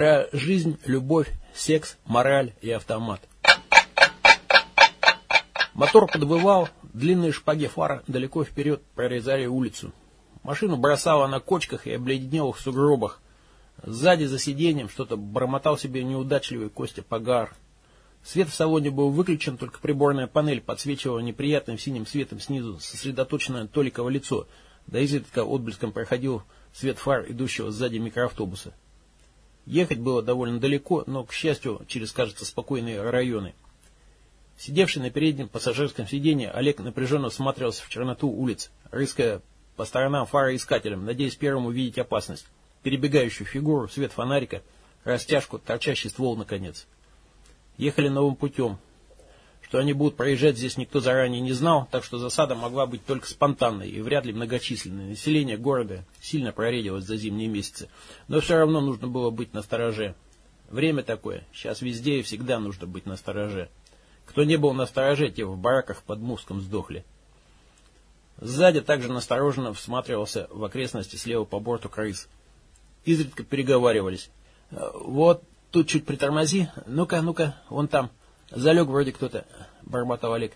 Про жизнь, любовь, секс, мораль и автомат. Мотор подвывал, длинные шпаги фар далеко вперед прорезали улицу. Машину бросало на кочках и обледенелых сугробах. Сзади за сиденьем что-то бормотал себе неудачливый Костя Погар. Свет в салоне был выключен, только приборная панель подсвечивала неприятным синим светом снизу сосредоточенное Толиково лицо, да изредка отблеском проходил свет фар идущего сзади микроавтобуса. Ехать было довольно далеко, но, к счастью, через, кажется, спокойные районы. Сидевший на переднем пассажирском сиденье, Олег напряженно всматривался в черноту улиц, рыская по сторонам фароискателем, надеясь первым увидеть опасность. Перебегающую фигуру, свет фонарика, растяжку, торчащий ствол, наконец. Ехали новым путем. Что они будут проезжать здесь никто заранее не знал, так что засада могла быть только спонтанной и вряд ли многочисленной. Население города сильно проредилось за зимние месяцы, но все равно нужно было быть настороже. Время такое, сейчас везде и всегда нужно быть настороже. Кто не был настороже, те в бараках под Муском сдохли. Сзади также настороженно всматривался в окрестности слева по борту крыс. Изредка переговаривались. «Вот тут чуть притормози. Ну-ка, ну-ка, вон там. Залег вроде кто-то», — бормотал Олег.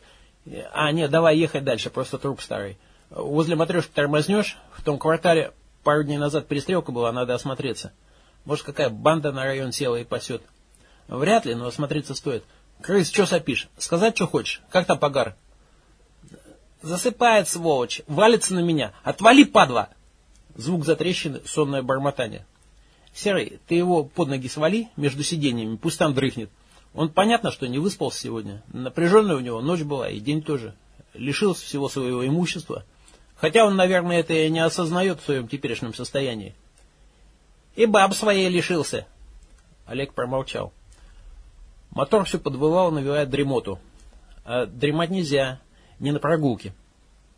«А, нет, давай ехать дальше, просто труп старый. Возле матрешки тормознешь, в том квартале пару дней назад перестрелка была, надо осмотреться. Может, какая банда на район села и пасет. Вряд ли, но осмотреться стоит. Крыс, что сопишь? Сказать, что хочешь? Как там погар?» Засыпает, сволочь, валится на меня. Отвали, падла! Звук затрещины, сонное бормотание. Серый, ты его под ноги свали между сиденьями, пусть там дрыхнет. Он понятно, что не выспался сегодня. Напряженная у него ночь была и день тоже. Лишился всего своего имущества. Хотя он, наверное, это и не осознает в своем теперешнем состоянии. И баб своей лишился. Олег промолчал. Мотор все подвывал, навевая дремоту. А дремать нельзя, не на прогулке.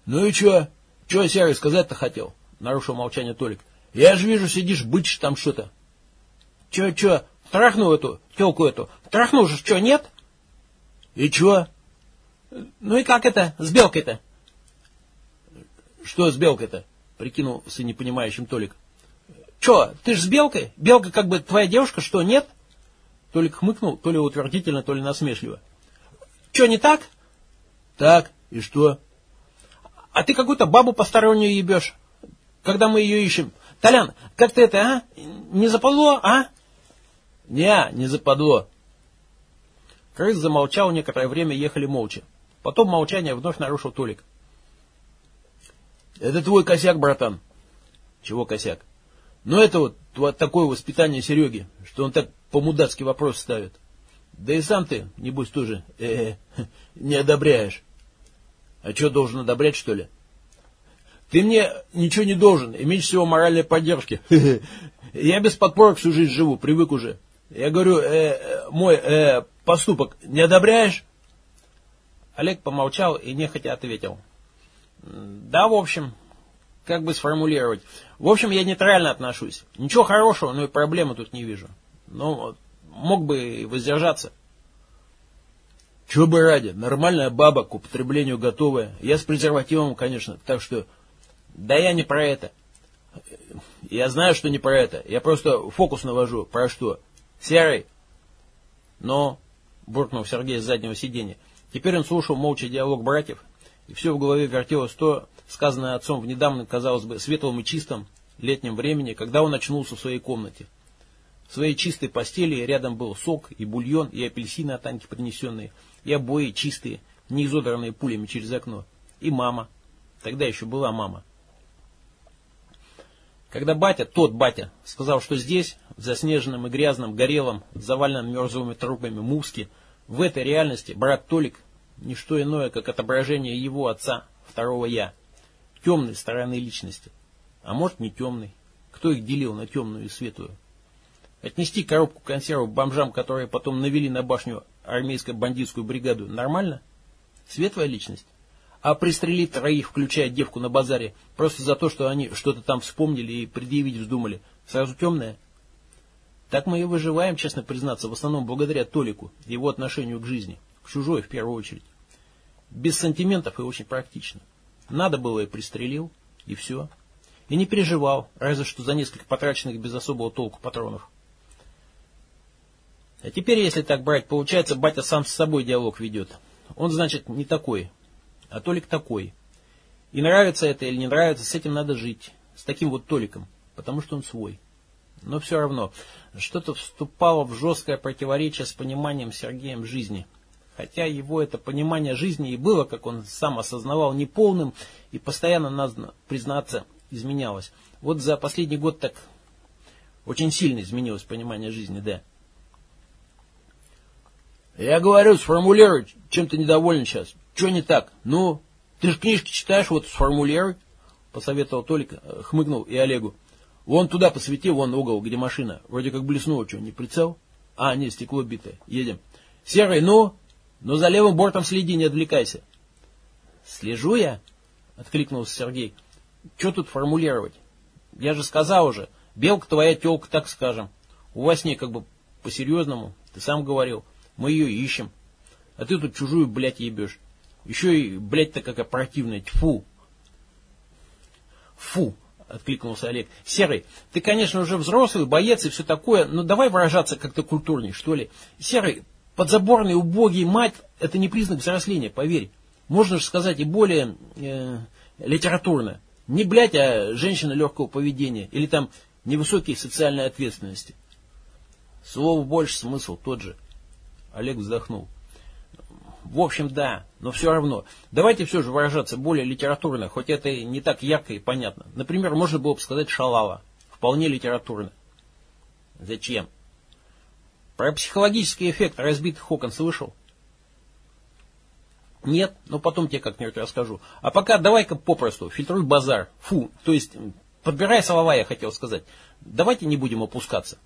Ну и что? Че Серый сказать-то хотел? Нарушил молчание Толик. Я же вижу, сидишь, бычишь там что-то. Че, че, трахнул эту, телку эту? Трахнул же, что, нет? И че? Ну и как это, с белкой-то? Что с белкой-то? Прикинулся непонимающим Толик. Че, ты ж с белкой? Белка как бы твоя девушка, что, нет? Толик хмыкнул, то ли утвердительно, то ли насмешливо. Че, не так? Так. И что? А ты какую-то бабу постороннюю ебешь, когда мы ее ищем. Толян, как ты это, а? Не западло, а? Не, не западло. Крыс замолчал, некоторое время ехали молча. Потом молчание вновь нарушил Толик. Это твой косяк, братан. Чего косяк? Ну это вот, вот такое воспитание Сереги, что он так по-мудацки вопрос ставит. Да и сам ты, небось, тоже э -э, не одобряешь. А что, должен одобрять, что ли? Ты мне ничего не должен, и меньше всего моральной поддержки. Я без подпорок всю жизнь живу, привык уже. Я говорю, э, мой э, поступок не одобряешь? Олег помолчал и нехотя ответил. Да, в общем, как бы сформулировать. В общем, я нейтрально отношусь. Ничего хорошего, но и проблемы тут не вижу. Но мог бы воздержаться. Чего бы ради, нормальная баба к употреблению готовая. Я с презервативом, конечно, так что... Да я не про это. Я знаю, что не про это. Я просто фокус навожу. Про что? Серый? Но, буркнул Сергей с заднего сиденья. Теперь он слушал молча диалог братьев, и все в голове вертелось то, сказанное отцом в недавно, казалось бы, светлом и чистом летнем времени, когда он очнулся в своей комнате. В своей чистой постели рядом был сок и бульон, и апельсины от Аньки принесенные, и обои чистые, не изодранные пулями через окно. И мама. Тогда еще была мама. Когда батя, тот батя, сказал, что здесь, в заснеженном и грязном, горелом, заваленном мерзлыми трупами Муске, в этой реальности брат Толик не что иное, как отображение его отца, второго я, темной стороны личности. А может не темной. Кто их делил на темную и светлую? Отнести коробку консервов бомжам, которые потом навели на башню армейско-бандитскую бригаду, нормально? Светлая личность? А пристрелить троих, включая девку на базаре, просто за то, что они что-то там вспомнили и предъявить вздумали, сразу темная? Так мы и выживаем, честно признаться, в основном благодаря Толику, его отношению к жизни, к чужой в первую очередь. Без сантиментов и очень практично. Надо было и пристрелил, и все. И не переживал, разве что за несколько потраченных без особого толку патронов. А теперь, если так брать, получается, батя сам с собой диалог ведет. Он, значит, не такой, а Толик такой. И нравится это или не нравится, с этим надо жить. С таким вот Толиком, потому что он свой. Но все равно, что-то вступало в жесткое противоречие с пониманием Сергеем жизни. Хотя его это понимание жизни и было, как он сам осознавал, неполным и постоянно, надо признаться, изменялось. Вот за последний год так очень сильно изменилось понимание жизни, да. Я говорю, сформулируй, чем ты недоволен сейчас. Что не так? Ну, ты же книжки читаешь, вот сформулируй, посоветовал Толик, э, хмыкнул и Олегу. Вон туда посвети, вон угол, где машина. Вроде как блеснуло что, не прицел? А, нет, стекло битое. Едем. Серый, ну? Ну за левым бортом следи, не отвлекайся. Слежу я? Откликнулся Сергей. Что тут формулировать? Я же сказал уже, белка твоя телка, так скажем. У вас не как бы по-серьезному, ты сам говорил. Мы ее ищем. А ты тут чужую, блядь, ебешь. Еще и, блядь-то какая противная, тьфу. Фу, откликнулся Олег. Серый, ты, конечно, уже взрослый, боец и все такое, но давай выражаться как-то культурней, что ли. Серый, подзаборный, убогий мать, это не признак взросления, поверь. Можно же сказать и более э, литературно. Не блядь, а женщина легкого поведения. Или там невысокие социальной ответственности. Слово больше, смысл тот же. Олег вздохнул. В общем, да, но все равно. Давайте все же выражаться более литературно, хоть это и не так ярко и понятно. Например, можно было бы сказать шалава. Вполне литературно. Зачем? Про психологический эффект разбитых окон слышал? Нет, но потом тебе как-нибудь расскажу. А пока давай-ка попросту, фильтруй базар. Фу, то есть, подбирай слова, я хотел сказать. Давайте не будем опускаться.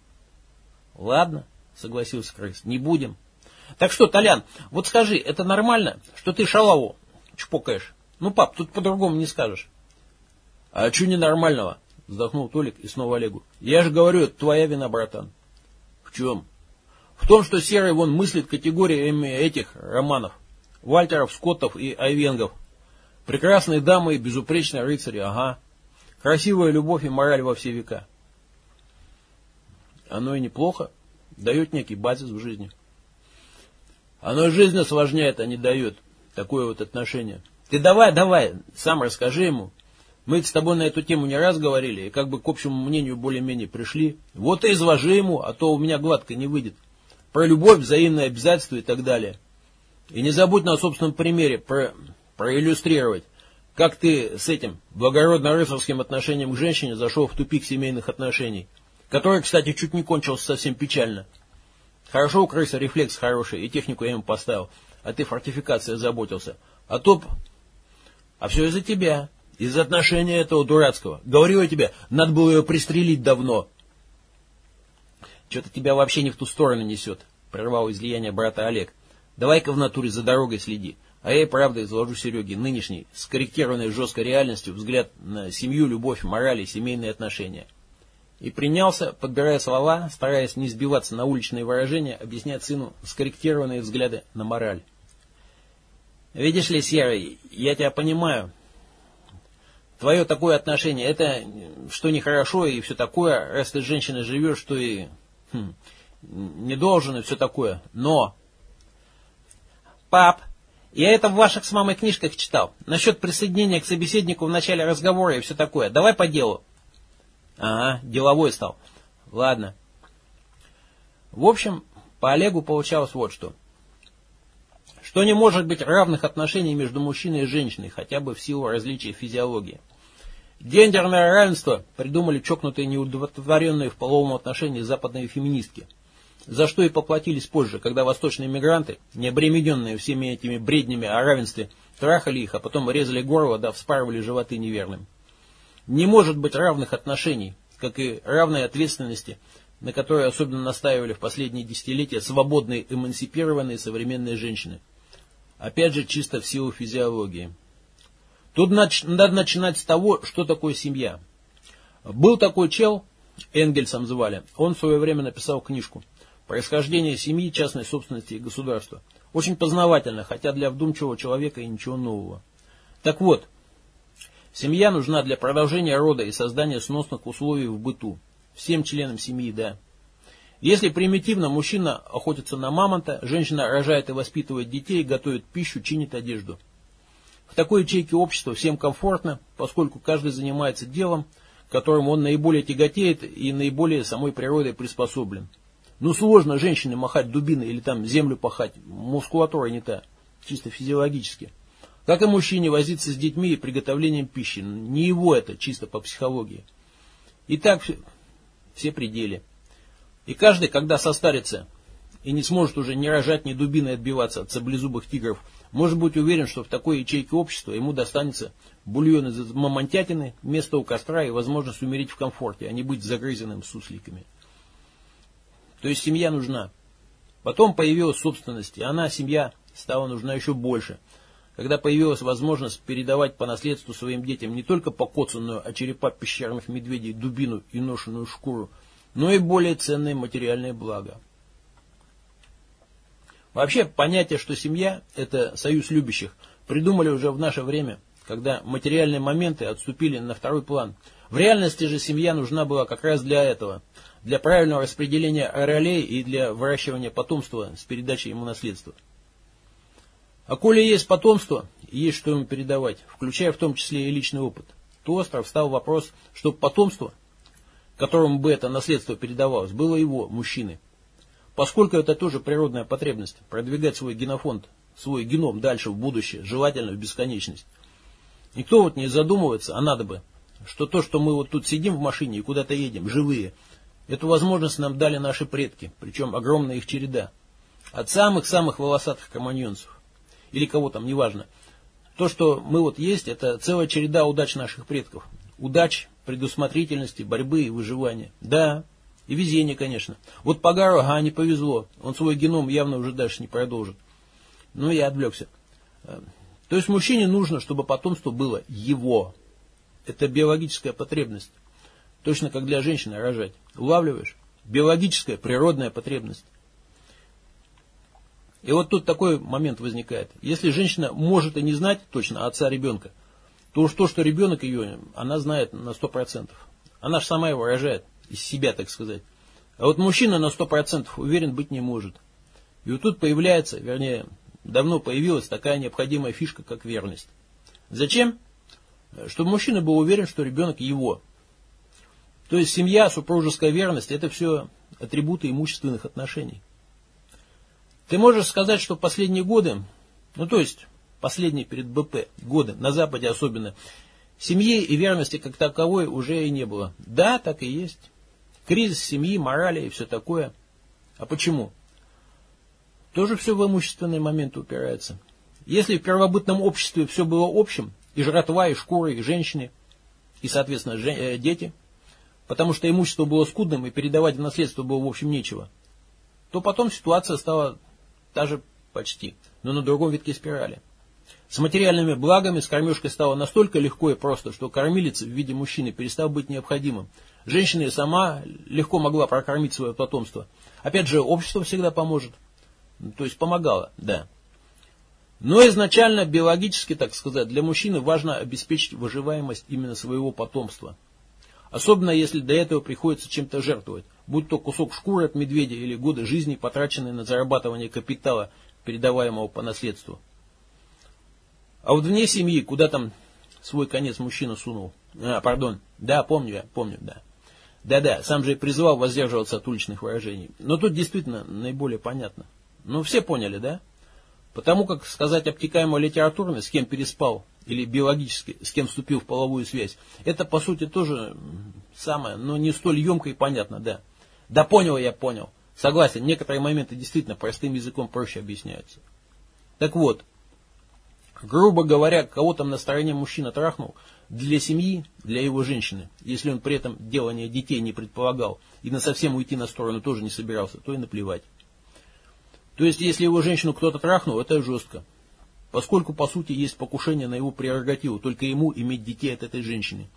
Ладно, согласился крыс, не будем. Так что, Толян, вот скажи, это нормально, что ты шалаву чпокаешь? Ну, пап, тут по-другому не скажешь. А что ненормального? Вздохнул Толик и снова Олегу. Я же говорю, это твоя вина, братан. В чем? В том, что Серый вон мыслит категориями этих романов. Вальтеров, Скоттов и Айвенгов. Прекрасные дамы и безупречные рыцари, ага. Красивая любовь и мораль во все века. Оно и неплохо. Дает некий базис в жизни. Оно жизнь осложняет, а не дает. Такое вот отношение. Ты давай, давай, сам расскажи ему. Мы с тобой на эту тему не раз говорили, и как бы к общему мнению более-менее пришли. Вот и изложи ему, а то у меня гладко не выйдет. Про любовь, взаимные обязательства и так далее. И не забудь на собственном примере про, проиллюстрировать, как ты с этим благородно-рыцарским отношением к женщине зашел в тупик семейных отношений, который, кстати, чуть не кончился совсем печально. Хорошо у крыса рефлекс хороший, и технику я ему поставил, а ты фортификацией заботился. А топ... А все из-за тебя, из-за отношения этого дурацкого. Говорю я тебе, надо было ее пристрелить давно. Что-то тебя вообще не в ту сторону несет, прервал излияние брата Олег. Давай-ка в натуре за дорогой следи. А я и правда изложу Сереге нынешний, скорректированный жесткой реальностью, взгляд на семью, любовь, мораль и семейные отношения и принялся, подбирая слова, стараясь не сбиваться на уличные выражения, объяснять сыну скорректированные взгляды на мораль. «Видишь ли, Серый, я тебя понимаю. Твое такое отношение, это что нехорошо и все такое, раз ты с женщиной живешь, что и хм, не должен и все такое. Но...» «Пап, я это в ваших с мамой книжках читал. Насчет присоединения к собеседнику в начале разговора и все такое. Давай по делу». Ага, деловой стал. Ладно. В общем, по Олегу получалось вот что. Что не может быть равных отношений между мужчиной и женщиной, хотя бы в силу различия физиологии. Гендерное равенство придумали чокнутые неудовлетворенные в половом отношении западные феминистки, за что и поплатились позже, когда восточные мигранты, не обремененные всеми этими бреднями о равенстве, трахали их, а потом резали горло да вспарывали животы неверным. Не может быть равных отношений, как и равной ответственности, на которой особенно настаивали в последние десятилетия свободные, эмансипированные современные женщины. Опять же, чисто в силу физиологии. Тут надо начинать с того, что такое семья. Был такой чел, Энгельсом звали, он в свое время написал книжку «Происхождение семьи, частной собственности и государства». Очень познавательно, хотя для вдумчивого человека и ничего нового. Так вот, Семья нужна для продолжения рода и создания сносных условий в быту. Всем членам семьи, да. Если примитивно мужчина охотится на мамонта, женщина рожает и воспитывает детей, готовит пищу, чинит одежду. В такой ячейке общества всем комфортно, поскольку каждый занимается делом, которым он наиболее тяготеет и наиболее самой природой приспособлен. Ну сложно женщине махать дубиной или там землю пахать, мускулатура не та, чисто физиологически. Как и мужчине возиться с детьми и приготовлением пищи, не его это, чисто по психологии. И так все пределы. И каждый, когда состарится и не сможет уже ни рожать, ни дубиной отбиваться от саблезубых тигров, может быть уверен, что в такой ячейке общества ему достанется бульон из мамонтятины, место у костра и возможность умереть в комфорте, а не быть загрызенным сусликами. То есть семья нужна. Потом появилась собственность, и она, семья, стала нужна еще больше. Когда появилась возможность передавать по наследству своим детям не только покоцанную, а черепа пещерных медведей, дубину и ношенную шкуру, но и более ценные материальные блага. Вообще, понятие, что семья – это союз любящих, придумали уже в наше время, когда материальные моменты отступили на второй план. В реальности же семья нужна была как раз для этого, для правильного распределения ролей и для выращивания потомства с передачей ему наследства. А коли есть потомство, есть что ему передавать, включая в том числе и личный опыт, то остров встал вопрос, чтобы потомство которому бы это наследство передавалось, было его, мужчины. Поскольку это тоже природная потребность, продвигать свой генофонд, свой геном дальше в будущее, желательно в бесконечность. Никто вот не задумывается, а надо бы, что то, что мы вот тут сидим в машине и куда-то едем, живые, эту возможность нам дали наши предки, причем огромная их череда. От самых-самых волосатых команьонцев. Или кого там, неважно. То, что мы вот есть, это целая череда удач наших предков. Удач, предусмотрительности, борьбы и выживания. Да, и везение, конечно. Вот Пагару, ага, не повезло. Он свой геном явно уже дальше не продолжит. Но я отвлекся. Э, то есть мужчине нужно, чтобы потомство было его. Это биологическая потребность. Точно как для женщины рожать. Улавливаешь? Биологическая, природная потребность. И вот тут такой момент возникает. Если женщина может и не знать точно отца ребенка, то уж то, что ребенок ее, она знает на сто процентов. Она же сама его рожает, из себя, так сказать. А вот мужчина на сто процентов уверен быть не может. И вот тут появляется, вернее, давно появилась такая необходимая фишка, как верность. Зачем? Чтобы мужчина был уверен, что ребенок его. То есть семья, супружеская верность, это все атрибуты имущественных отношений. Ты можешь сказать, что последние годы, ну то есть последние перед БП годы, на Западе особенно, семьи и верности как таковой уже и не было. Да, так и есть. Кризис семьи, морали и все такое. А почему? Тоже все в имущественные моменты упирается. Если в первобытном обществе все было общим, и жратва, и шкуры, и женщины, и, соответственно, жен... э, дети, потому что имущество было скудным, и передавать в наследство было, в общем, нечего, то потом ситуация стала та же почти, но на другом витке спирали. С материальными благами с кормежкой стало настолько легко и просто, что кормилица в виде мужчины перестал быть необходимым. Женщина и сама легко могла прокормить свое потомство. Опять же, общество всегда поможет. То есть помогало, да. Но изначально, биологически, так сказать, для мужчины важно обеспечить выживаемость именно своего потомства. Особенно, если до этого приходится чем-то жертвовать, будь то кусок шкуры от медведя или годы жизни, потраченные на зарабатывание капитала, передаваемого по наследству. А вот вне семьи, куда там свой конец мужчина сунул? А, пардон. Да, помню я, помню, да. Да-да, сам же и призывал воздерживаться от уличных выражений. Но тут действительно наиболее понятно. Ну, все поняли, да? Потому как сказать обтекаемо литературно, с кем переспал, или биологически, с кем вступил в половую связь, это, по сути, тоже самое, но не столь емко и понятно, да. Да понял я, понял. Согласен, некоторые моменты действительно простым языком проще объясняются. Так вот, Грубо говоря, кого там на стороне мужчина трахнул, для семьи, для его женщины, если он при этом делание детей не предполагал и на совсем уйти на сторону тоже не собирался, то и наплевать. То есть, если его женщину кто-то трахнул, это жестко. Поскольку, по сути, есть покушение на его прерогативу, только ему иметь детей от этой женщины.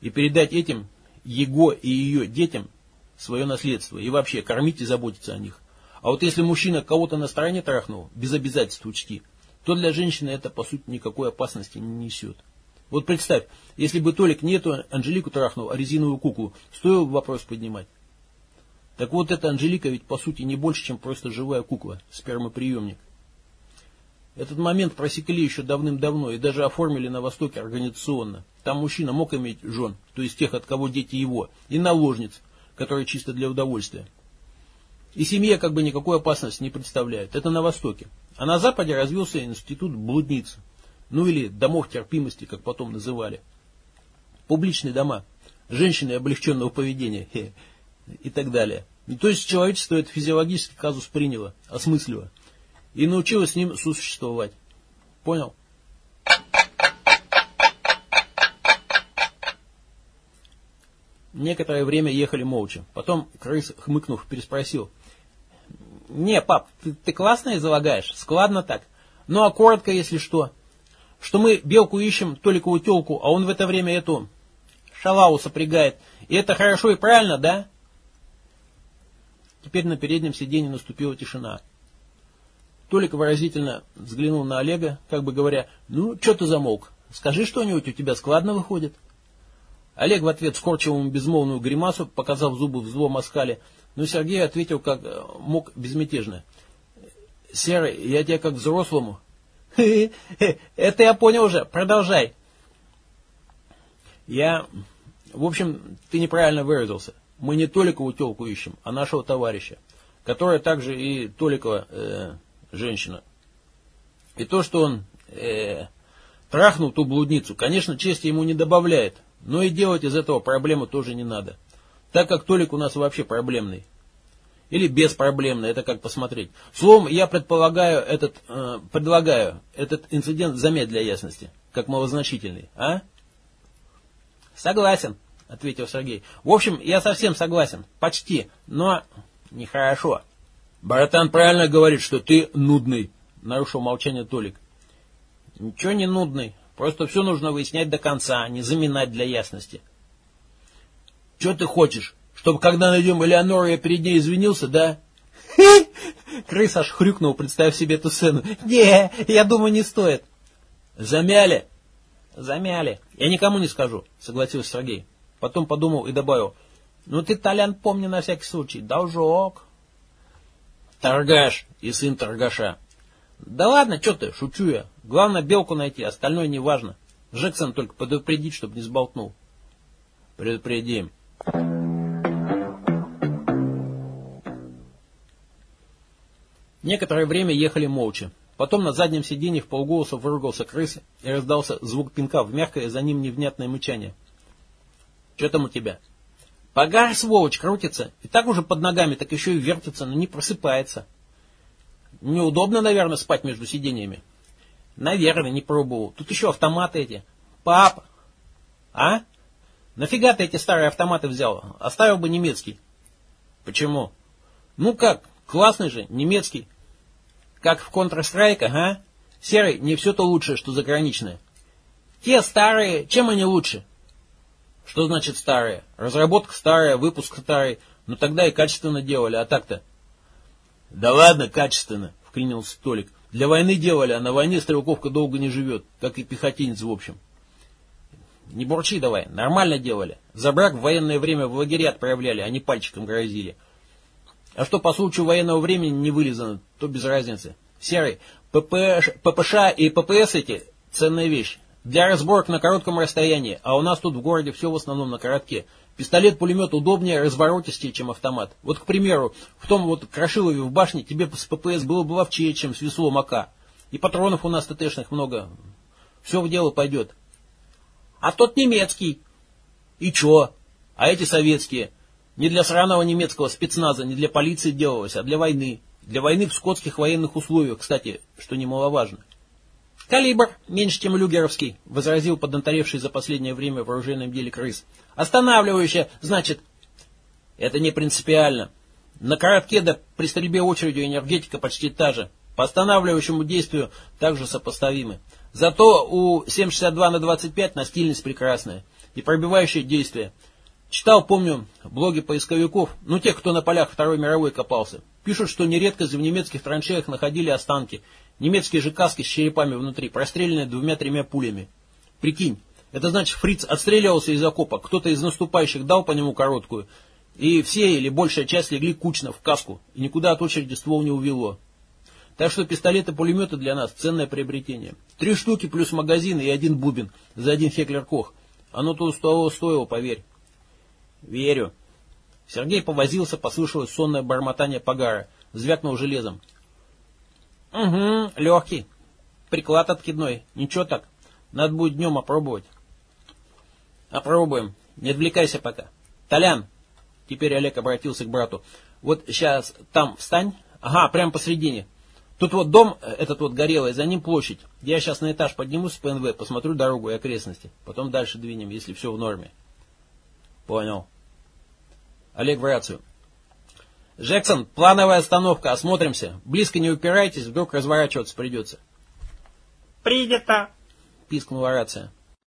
И передать этим, его и ее детям, свое наследство. И вообще, кормить и заботиться о них. А вот если мужчина кого-то на стороне трахнул, без обязательств учти – то для женщины это, по сути, никакой опасности не несет. Вот представь, если бы Толик нету Анжелику трахнул, а резиновую куклу, стоило бы вопрос поднимать. Так вот, эта Анжелика ведь по сути не больше, чем просто живая кукла, спермоприемник. Этот момент просекли еще давным-давно и даже оформили на Востоке организационно. Там мужчина мог иметь жен, то есть тех, от кого дети его, и наложниц, которые чисто для удовольствия. И семья как бы никакой опасности не представляет. Это на Востоке. А на Западе развился институт блудниц. Ну или домов терпимости, как потом называли. Публичные дома. Женщины облегченного поведения. И так далее. То есть человечество это физиологический казус приняло, осмыслило и научилась с ним существовать. Понял? Некоторое время ехали молча. Потом крыс, хмыкнув, переспросил. «Не, пап, ты, ты классно излагаешь, складно так. Ну а коротко, если что. Что мы белку ищем, Толикову телку, а он в это время эту шалаву сопрягает. И это хорошо и правильно, да?» Теперь на переднем сиденье наступила тишина. Толик выразительно взглянул на Олега, как бы говоря, ну, что ты замолк? Скажи что-нибудь, у тебя складно выходит. Олег в ответ скорчил ему безмолвную гримасу, показав зубы в злом оскале, но Сергей ответил как э, мог безмятежно. «Серый, я тебя как взрослому». «Это я понял уже, продолжай». «Я... В общем, ты неправильно выразился. Мы не Толикову телку ищем, а нашего товарища, которая также и Толикова э, женщина. И то, что он э, трахнул ту блудницу, конечно, чести ему не добавляет, но и делать из этого проблему тоже не надо. Так как Толик у нас вообще проблемный. Или беспроблемный, это как посмотреть. Словом, я предполагаю этот, э, предлагаю этот инцидент замять для ясности, как малозначительный, а? Согласен, ответил Сергей. В общем, я совсем согласен, почти, но нехорошо. Братан правильно говорит, что ты нудный, нарушил молчание Толик. Ничего не нудный, просто все нужно выяснять до конца, а не заминать для ясности. Что ты хочешь? Чтобы когда найдем Элеонору, я перед ней извинился, да? Крыс аж хрюкнул, представив себе эту сцену. Не, я думаю, не стоит. Замяли? Замяли. Я никому не скажу, согласился Сергей. Потом подумал и добавил. Ну ты, Толян, помни на всякий случай, должок. Торгаш и сын торгаша. Да ладно, что ты, шучу я. Главное белку найти, остальное не важно. Джексон только предупредить, чтобы не сболтнул. Предупредим. Некоторое время ехали молча. Потом на заднем сиденье в полголоса выругался крыс и раздался звук пинка в мягкое, за ним невнятное мычание. «Что там у тебя?» Погар, сволочь, крутится. И так уже под ногами, так еще и вертится, но не просыпается. Неудобно, наверное, спать между сиденьями. Наверное, не пробовал. Тут еще автоматы эти. Пап! А? Нафига ты эти старые автоматы взял? Оставил бы немецкий. Почему? Ну как, классный же, немецкий. Как в Counter-Strike, ага. Серый, не все то лучшее, что заграничное. Те старые, чем они лучше? Что значит старые? Разработка старая, выпуск старый. Ну тогда и качественно делали, а так-то... Да ладно, качественно, вклинился Столик. Для войны делали, а на войне стрелковка долго не живет, как и пехотинец в общем. Не бурчи давай, нормально делали. За брак в военное время в лагеря отправляли, а не пальчиком грозили. А что по случаю военного времени не вылезано, то без разницы. Серый, ППШ, ППШ и ППС эти ценная вещь. Для разборок на коротком расстоянии, а у нас тут в городе все в основном на коротке. Пистолет-пулемет удобнее, разворотистее, чем автомат. Вот, к примеру, в том вот Крашилове в башне тебе с ППС было бы ловчее, чем с веслом АК. И патронов у нас ТТшных много. Все в дело пойдет. А тот немецкий. И чё? А эти советские. Не для сраного немецкого спецназа, не для полиции делалось, а для войны. Для войны в скотских военных условиях, кстати, что немаловажно. «Калибр меньше, чем люгеровский», — возразил поднаторевший за последнее время в оружейном деле крыс. «Останавливающее, значит...» «Это не принципиально. На коротке да при стрельбе очередью энергетика почти та же. По останавливающему действию также сопоставимы. Зато у 7,62 на 25 настильность прекрасная и пробивающее действие. Читал, помню, блоги поисковиков, ну тех, кто на полях Второй мировой копался. Пишут, что нередко в немецких траншеях находили останки Немецкие же каски с черепами внутри, простреленные двумя-тремя пулями. Прикинь, это значит, фриц отстреливался из окопа, кто-то из наступающих дал по нему короткую, И все или большая часть легли кучно, в каску, и никуда от очереди ствол не увело. Так что пистолеты-пулеметы для нас ценное приобретение. Три штуки плюс магазин и один бубен за один Хеклер Кох. Оно то того стоило, поверь. Верю. Сергей повозился, послышалось сонное бормотание погара. Звякнул железом. Угу, легкий. Приклад откидной. Ничего так. Надо будет днем опробовать. Опробуем. Не отвлекайся пока. Толян. Теперь Олег обратился к брату. Вот сейчас там встань. Ага, прямо посредине. Тут вот дом, э, этот вот горелый, за ним площадь. Я сейчас на этаж поднимусь с ПНВ, посмотрю дорогу и окрестности. Потом дальше двинем, если все в норме. Понял. Олег в рацию. Джексон, плановая остановка, осмотримся. Близко не упирайтесь, вдруг разворачиваться придется. Принято, пискнула рация.